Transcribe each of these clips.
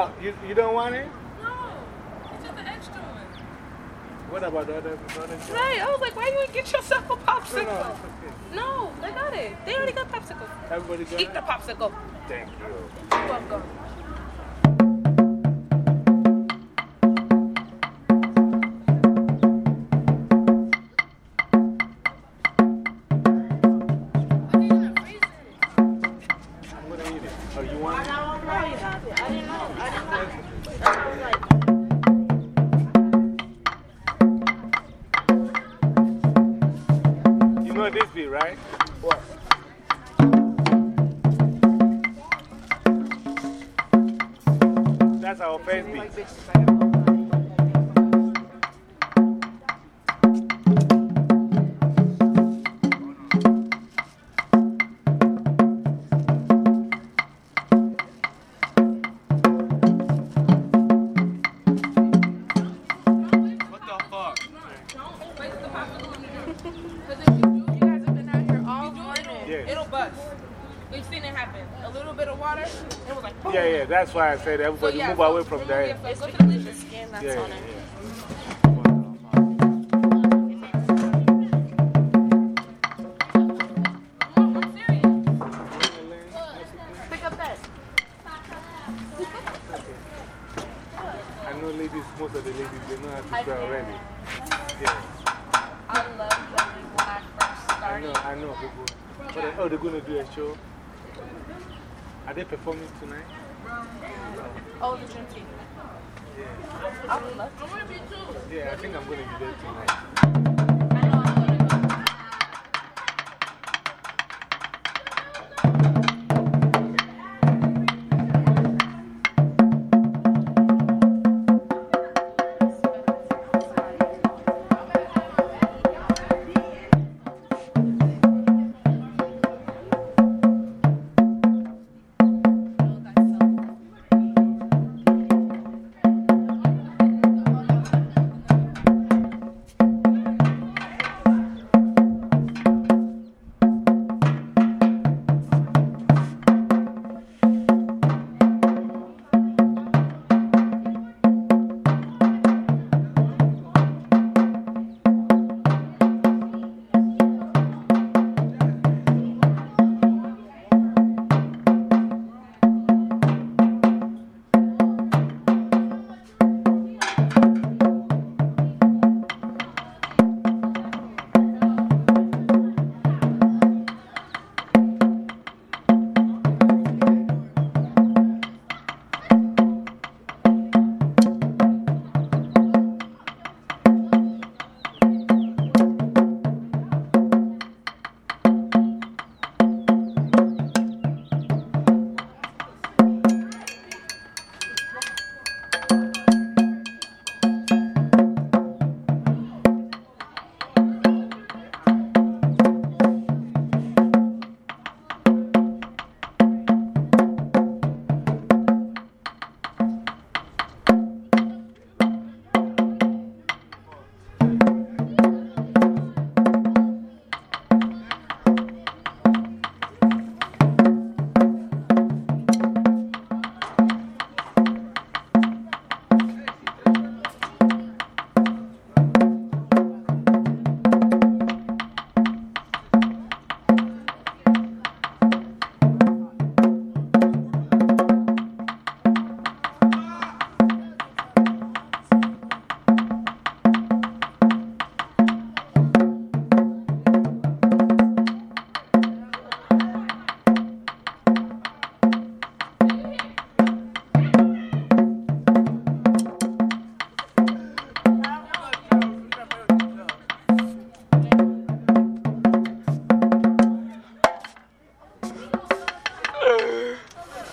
You, you don't want it? No. It's just the extra one. What about the other, the other? Right. I was like, why you ain't get yourself a popsicle? no, it's okay. No, they got it. They already got popsicle. Everybody got Eat the popsicle. Thank you. You're welcome. I'm to eat it. Oh, you want it? You know this beat, right? What? That's our first beat. Yeah. It'll bust. We've seen it happen. A little bit of water, it was like boom. Yeah, yeah, that's why I said So, everybody yeah, move so away from remove there. your Yeah, foot. Go to the. Skin that's yeah, on it. yeah. Pick up that. I know ladies, most of the ladies, they know how to spell already. Yeah, I love jelly when I first I know, I know people. But they- oh, they're going to do a show? Are they performing tonight? Oh, the gym team. Yeah. I would love to. Yeah, I think I'm going to be there tonight.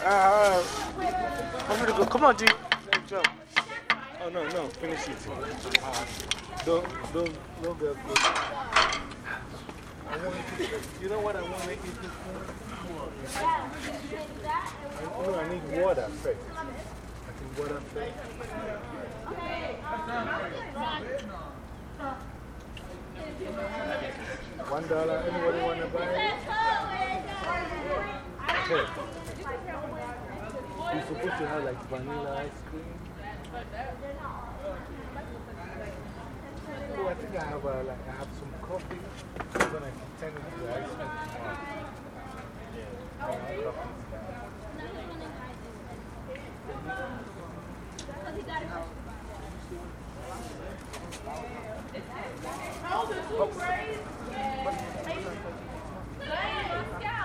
Uh, I'm to go. Come on, G. Jump. Oh, no, no. Finish it. Don't, don't, don't get close. I want you know what I want to eat this food? I, I need water first. I need water first. One dollar. Anybody want to buy it? Okay. You're supposed to have like vanilla ice cream. Oh, I think I have, uh, like, I have some coffee. I'm going to turn it to ice cream tomorrow. Yeah, I have coffee. Those are two braids. Yes. Hey, Scott.